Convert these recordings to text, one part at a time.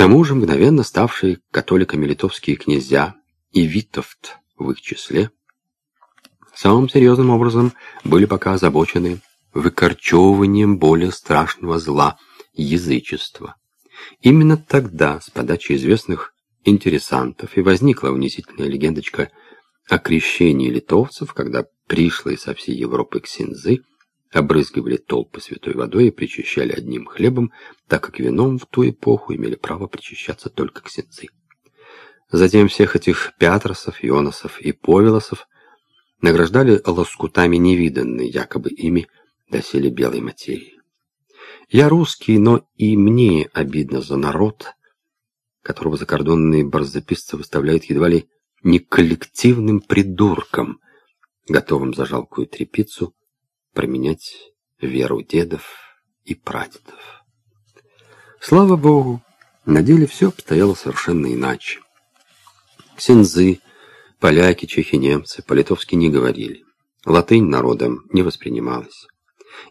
тому же мгновенно ставшие католиками литовские князья и Витовт в их числе, самым серьезным образом были пока озабочены выкорчевыванием более страшного зла – язычества. Именно тогда, с подачи известных интересантов, и возникла унизительная легендочка о крещении литовцев, когда пришлые со всей Европы ксензы обрызгивали толпы святой водой и причащали одним хлебом, так как вином в ту эпоху имели право причащаться только ксензы. Затем всех этих Пятросов, Ионосов и Повелосов награждали лоскутами невиданной, якобы ими, доселе белой материи. Я русский, но и мне обидно за народ, которого закордонные барзаписцы выставляют едва ли не коллективным придурком, готовым за жалкую трепицу променять веру дедов и прадедов. Слава Богу, на деле все обстояло совершенно иначе. Ксензы, поляки, чехи, немцы по-литовски не говорили. Латынь народом не воспринималась.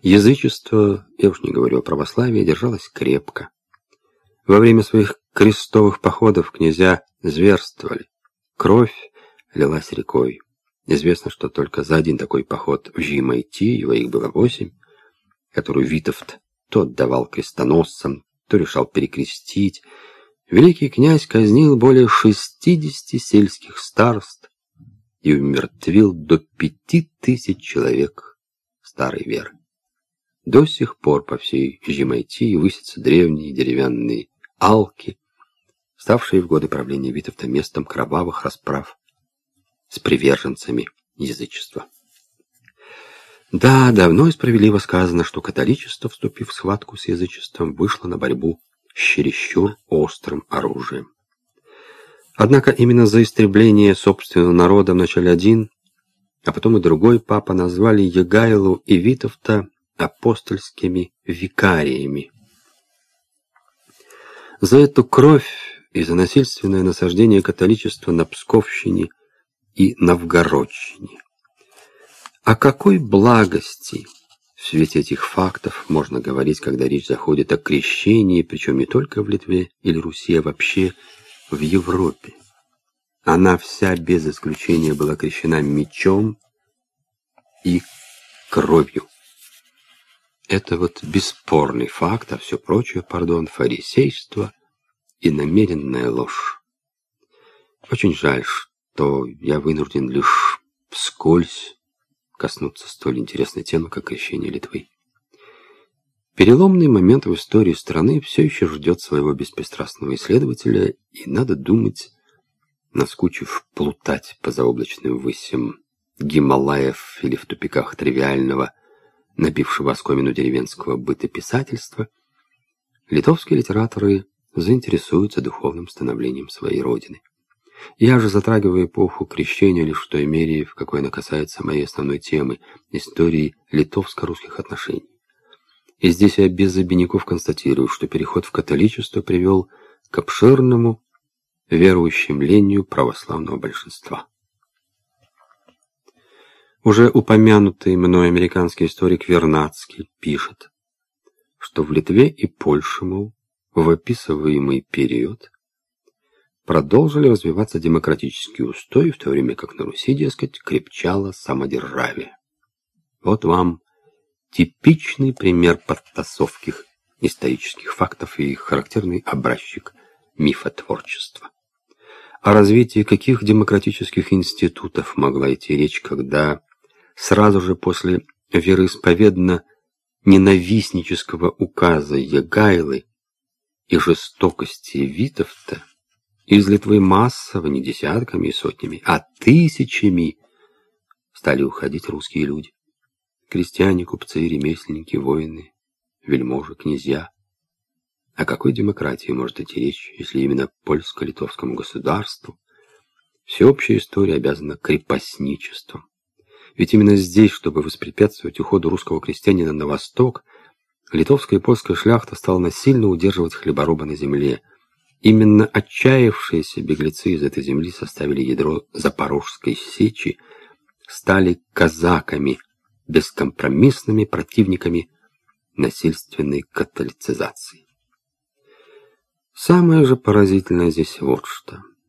Язычество, я уж не говорю о православии, держалось крепко. Во время своих крестовых походов князья зверствовали. Кровь лилась рекой. Известно, что только за один такой поход в Жимайти, его их было восемь, которую Витовт то отдавал крестоносцам, то решал перекрестить, великий князь казнил более шестидесяти сельских старост и умертвил до пяти тысяч человек старой веры. До сих пор по всей Жимайти высятся древние деревянные алки, ставшие в годы правления Витовта местом кровавых расправ с приверженцами язычества. Да, давно и справедливо сказано, что католичество, вступив в схватку с язычеством, вышло на борьбу с чересчур острым оружием. Однако именно за истребление собственного народа вначале один, а потом и другой папа назвали Егайлу и Витовта апостольскими викариями. За эту кровь и за насильственное насаждение католичества на Псковщине и Новгородщине. О какой благости в свете этих фактов можно говорить, когда речь заходит о крещении, причем не только в Литве или Руси, а вообще в Европе? Она вся без исключения была крещена мечом и кровью. Это вот бесспорный факт, а все прочее, пардон, фарисейство и намеренная ложь. Очень жаль, что я вынужден лишь вскользь коснуться столь интересной темы, как крещение Литвы. Переломный момент в истории страны все еще ждет своего беспристрастного исследователя, и надо думать, наскучив плутать по заоблачным высям Гималаев или в тупиках тривиального набившего оскомину деревенского бытописательства, литовские литераторы заинтересуются духовным становлением своей родины. Я же затрагиваю эпоху крещения лишь в той мере, в какой она касается моей основной темы – истории литовско-русских отношений. И здесь я без обиняков констатирую, что переход в католичество привел к обширному вероущемлению православного большинства. Уже упомянутый мной американский историк Вернадский пишет, что в Литве и Польше, мол, в описываемый период продолжили развиваться демократические устои, в то время как на Руси, дескать, крепчало самодержавие. Вот вам типичный пример подтасовки исторических фактов и характерный образчик мифотворчества. О развитии каких демократических институтов могла идти речь, когда сразу же после вероисповедно-ненавистнического указа Ягайлы и жестокости Витовта из Литвы массово, не десятками и сотнями, а тысячами стали уходить русские люди. Крестьяне, купцы, ремесленники, воины, вельможи, князья. О какой демократии может идти речь, если именно польско-литовскому государству всеобщая история обязана крепостничеством? Ведь именно здесь, чтобы воспрепятствовать уходу русского крестьянина на восток, литовская и польская шляхта стала насильно удерживать хлебороба на земле. Именно отчаявшиеся беглецы из этой земли составили ядро Запорожской сечи, стали казаками, бескомпромиссными противниками насильственной католицизации. Самое же поразительное здесь вот что.